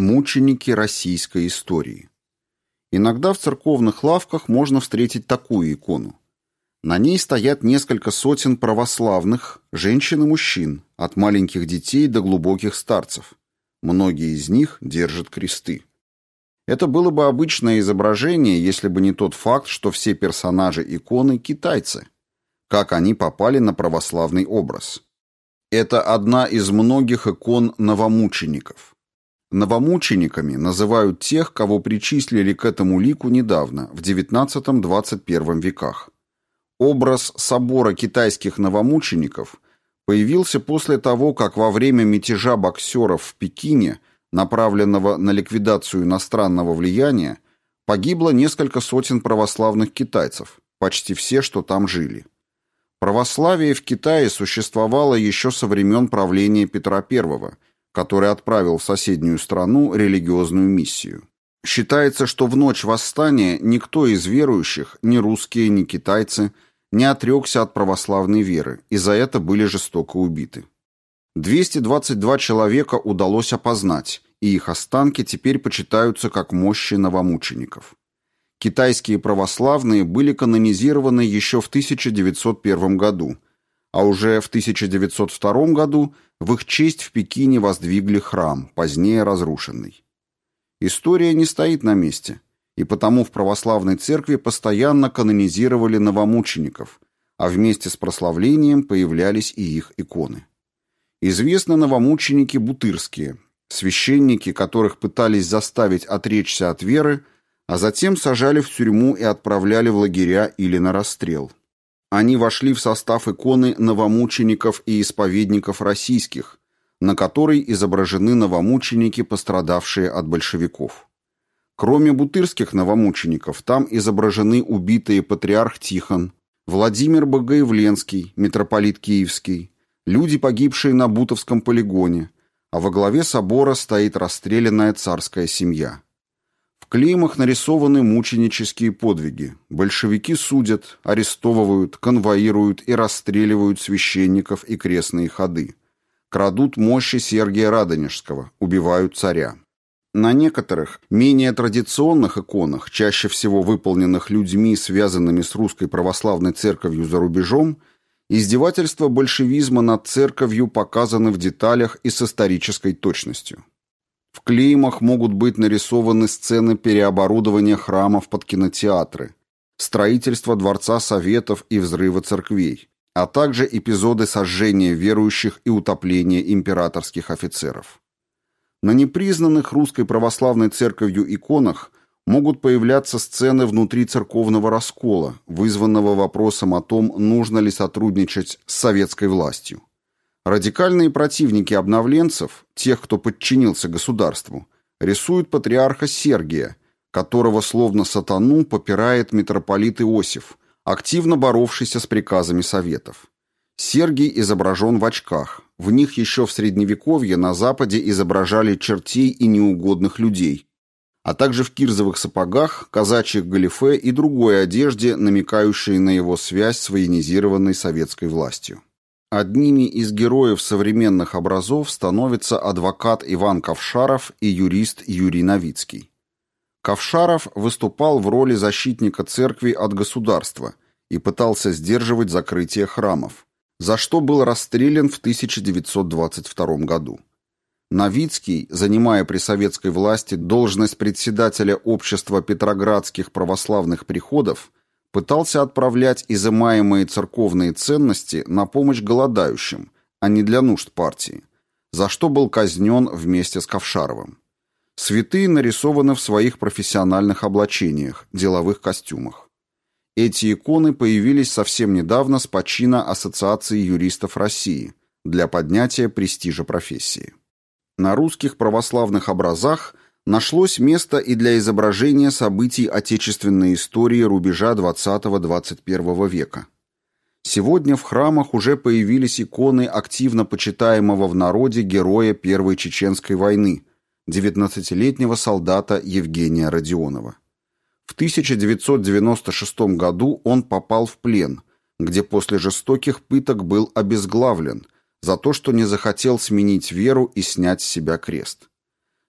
Мученики российской истории. Иногда в церковных лавках можно встретить такую икону. На ней стоят несколько сотен православных, женщин и мужчин, от маленьких детей до глубоких старцев. Многие из них держат кресты. Это было бы обычное изображение, если бы не тот факт, что все персонажи иконы – китайцы. Как они попали на православный образ. Это одна из многих икон новомучеников. Новомучениками называют тех, кого причислили к этому лику недавно, в XIX-XXI веках. Образ собора китайских новомучеников появился после того, как во время мятежа боксеров в Пекине, направленного на ликвидацию иностранного влияния, погибло несколько сотен православных китайцев, почти все, что там жили. Православие в Китае существовало еще со времен правления Петра I – который отправил в соседнюю страну религиозную миссию. Считается, что в ночь восстания никто из верующих, ни русские, ни китайцы, не отрекся от православной веры, и за это были жестоко убиты. 222 человека удалось опознать, и их останки теперь почитаются как мощи новомучеников. Китайские православные были канонизированы еще в 1901 году – а уже в 1902 году в их честь в Пекине воздвигли храм, позднее разрушенный. История не стоит на месте, и потому в православной церкви постоянно канонизировали новомучеников, а вместе с прославлением появлялись и их иконы. Известны новомученики бутырские, священники, которых пытались заставить отречься от веры, а затем сажали в тюрьму и отправляли в лагеря или на расстрел. Они вошли в состав иконы новомучеников и исповедников российских, на которой изображены новомученики, пострадавшие от большевиков. Кроме бутырских новомучеников, там изображены убитые патриарх Тихон, Владимир Богоявленский, митрополит Киевский, люди, погибшие на Бутовском полигоне, а во главе собора стоит расстрелянная царская семья клеймах нарисованы мученические подвиги. Большевики судят, арестовывают, конвоируют и расстреливают священников и крестные ходы. Крадут мощи Сергия Радонежского, убивают царя. На некоторых, менее традиционных иконах, чаще всего выполненных людьми, связанными с русской православной церковью за рубежом, издевательства большевизма над церковью показаны в деталях и с исторической точностью. В клеймах могут быть нарисованы сцены переоборудования храмов под кинотеатры, строительства Дворца Советов и взрыва церквей, а также эпизоды сожжения верующих и утопления императорских офицеров. На непризнанных русской православной церковью иконах могут появляться сцены внутри церковного раскола, вызванного вопросом о том, нужно ли сотрудничать с советской властью. Радикальные противники обновленцев, тех, кто подчинился государству, рисуют патриарха Сергия, которого словно сатану попирает митрополит Иосиф, активно боровшийся с приказами советов. Сергий изображен в очках. В них еще в Средневековье на Западе изображали чертей и неугодных людей, а также в кирзовых сапогах, казачьих галифе и другой одежде, намекающей на его связь с военизированной советской властью. Одними из героев современных образов становятся адвокат Иван Ковшаров и юрист Юрий Новицкий. Ковшаров выступал в роли защитника церкви от государства и пытался сдерживать закрытие храмов, за что был расстрелян в 1922 году. Новицкий, занимая при советской власти должность председателя общества петроградских православных приходов, пытался отправлять изымаемые церковные ценности на помощь голодающим, а не для нужд партии, за что был казнен вместе с Ковшаровым. Святые нарисованы в своих профессиональных облачениях, деловых костюмах. Эти иконы появились совсем недавно с почина Ассоциации юристов России для поднятия престижа профессии. На русских православных образах – нашлось место и для изображения событий отечественной истории рубежа XX-XXI века. Сегодня в храмах уже появились иконы активно почитаемого в народе героя Первой Чеченской войны, 19-летнего солдата Евгения Родионова. В 1996 году он попал в плен, где после жестоких пыток был обезглавлен за то, что не захотел сменить веру и снять с себя крест.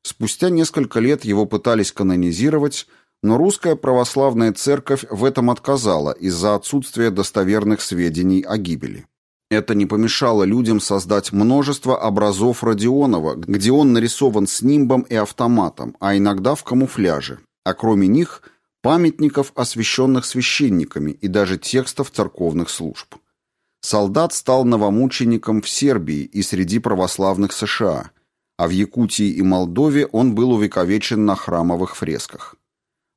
Спустя несколько лет его пытались канонизировать, но русская православная церковь в этом отказала из-за отсутствия достоверных сведений о гибели. Это не помешало людям создать множество образов Родионова, где он нарисован с нимбом и автоматом, а иногда в камуфляже, а кроме них – памятников, освященных священниками и даже текстов церковных служб. Солдат стал новомучеником в Сербии и среди православных США, а в Якутии и Молдове он был увековечен на храмовых фресках.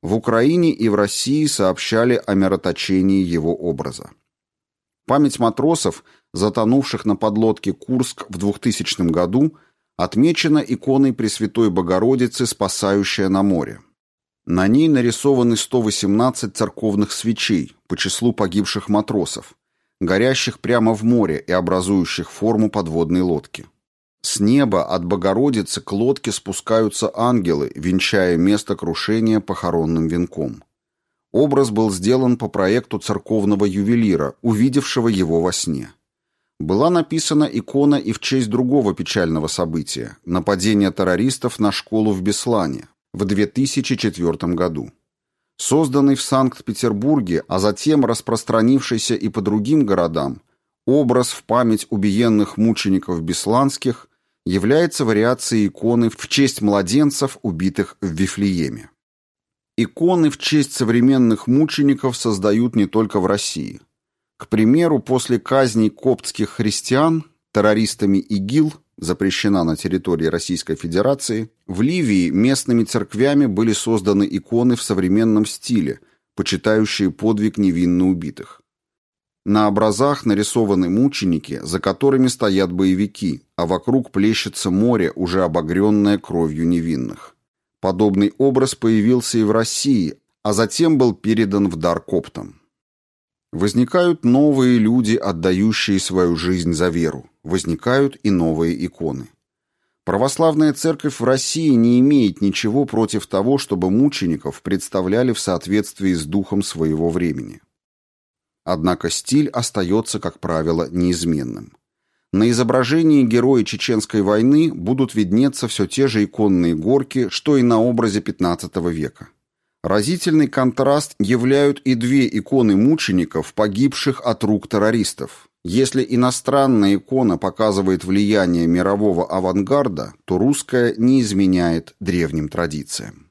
В Украине и в России сообщали о мироточении его образа. Память матросов, затонувших на подлодке «Курск» в 2000 году, отмечена иконой Пресвятой Богородицы, спасающая на море. На ней нарисованы 118 церковных свечей по числу погибших матросов, горящих прямо в море и образующих форму подводной лодки. С неба от Богородицы к лодке спускаются ангелы, венчая место крушения похоронным венком. Образ был сделан по проекту церковного ювелира, увидевшего его во сне. Была написана икона и в честь другого печального события – нападения террористов на школу в Беслане в 2004 году. Созданный в Санкт-Петербурге, а затем распространившийся и по другим городам, образ в память убиенных мучеников бесланских является вариацией иконы в честь младенцев, убитых в Вифлееме. Иконы в честь современных мучеников создают не только в России. К примеру, после казни коптских христиан террористами ИГИЛ, запрещена на территории Российской Федерации, в Ливии местными церквями были созданы иконы в современном стиле, почитающие подвиг невинно убитых. На образах нарисованы мученики, за которыми стоят боевики, а вокруг плещется море, уже обогренное кровью невинных. Подобный образ появился и в России, а затем был передан в дар коптам. Возникают новые люди, отдающие свою жизнь за веру. Возникают и новые иконы. Православная церковь в России не имеет ничего против того, чтобы мучеников представляли в соответствии с духом своего времени. Однако стиль остается, как правило, неизменным. На изображении героя Чеченской войны будут виднеться все те же иконные горки, что и на образе XV века. Разительный контраст являют и две иконы мучеников, погибших от рук террористов. Если иностранная икона показывает влияние мирового авангарда, то русская не изменяет древним традициям.